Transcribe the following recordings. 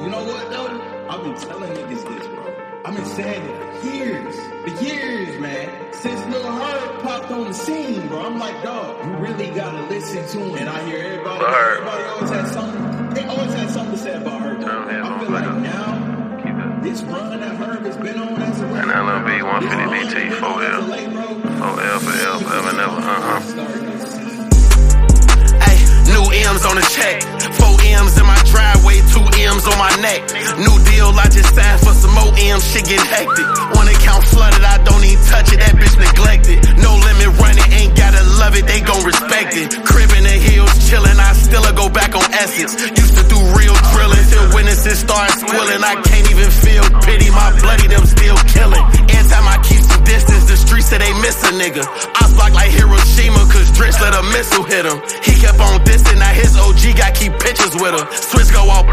You know what though? I've been telling niggas this, bro. I've been saying it for years. For years, man. Since Lil Herb popped on the scene, bro. I'm like, dog, you really gotta listen to him. And I hear everybody, Lil Herb. everybody always has something. They always have something to say about Herb. Turn them I headphones feel like now, this run that Herb has been on as a And LMB 150 BT 4L. 4L for L forever and ever. Uh huh. Ay, new M's on the check. M's in my driveway, two M's on my neck. New deal, I just signed for some more M's, shit get hectic. One account flooded, I don't even touch it, that bitch neglected. No limit running, ain't gotta love it, they gon' respect it. Crib in the hills, chillin', I still go back on Essex. Used to do real drilling till witnesses start squilling. I can't even feel pity, my bloody them still killing. Every time I keep some distance, the streets say they miss a nigga. I missile hit him. He kept on dissing, now his OG got keep pictures with her. Switch go off.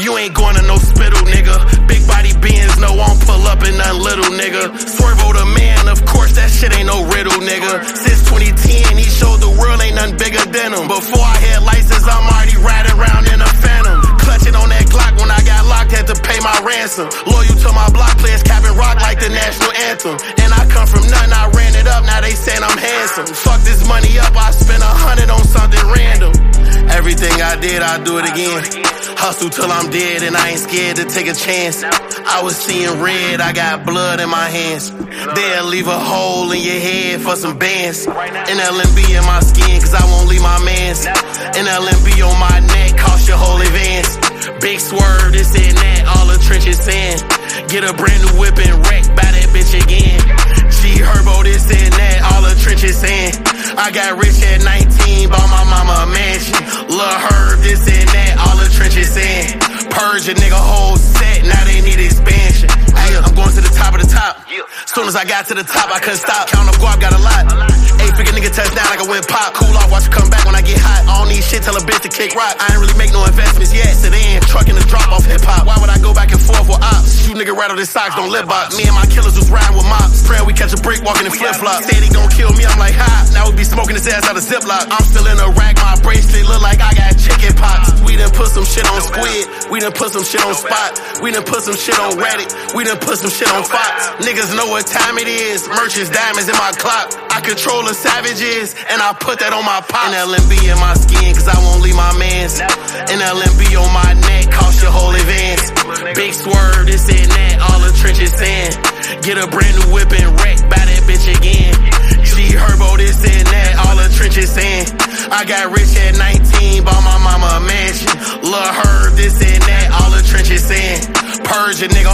You ain't going to no spittle, nigga. Big body beings, no, won't pull up in nothing little, nigga. Swervo the man, of course, that shit ain't no riddle, nigga. Since 2010, he showed the world ain't nothing bigger than him. Before I had license, I'm already riding around in a phantom. Clutching on that Glock when I got locked, had to pay my ransom. Loyal to my block players, capping rock like the national anthem. And I come from saying Fuck this money up, I spent a hundred on something random. Everything I did, I'll do it again. Hustle till I'm dead and I ain't scared to take a chance. I was seeing red, I got blood in my hands. They'll leave a hole in your head for some bands. NLMB in my skin, cause I won't leave my mans. NLMB on my neck, cost your whole advance. Big swerve, this and that, all the trenches in. Get a brand new whip and wreck, buy that bitch again. G Herbo, this and that, I got rich at 19, bought my mama a mansion. Lil' Herb, this and that, all the trenches in. Purge a nigga whole set, now they need expansion. Ay, I'm going to the top of the top. Soon as I got to the top, I couldn't stop. Count up guap, got a lot. Eight figure nigga touchdown I went pop. Cool off, watch it come back when I get hot. I don't need shit, tell a bitch to kick rock. I ain't really make no investments yet. Truck in the drop off hip hop. Why would I go back and forth with ops? Shoot nigga rattle his socks, don't lip box. Me and my killers was riding with mops. Praying we catch a break, walking in flip flops. Said he gon' kill me, I'm like, ha. His ass out of Ziploc. I'm still in a rack, my bracelet look like I got chicken pox. We done put some shit on Squid. We done put some shit on Spot. We done put some shit on Reddit. We done put some shit on Fox. Niggas know what time it is. Merch is diamonds in my clock. I control the savages, and I put that on my pop. NLMB in my skin, cause I won't leave my mans. NLMB on my neck, cost your whole advance. Big swerve, this and that, all the trenches in. Get a brand new whip and wreck, G Herbo, this and that, all the trenches in. I got rich at 19, bought my mama a mansion. Lil' Herb, this and that, all the trenches in. Purge a nigga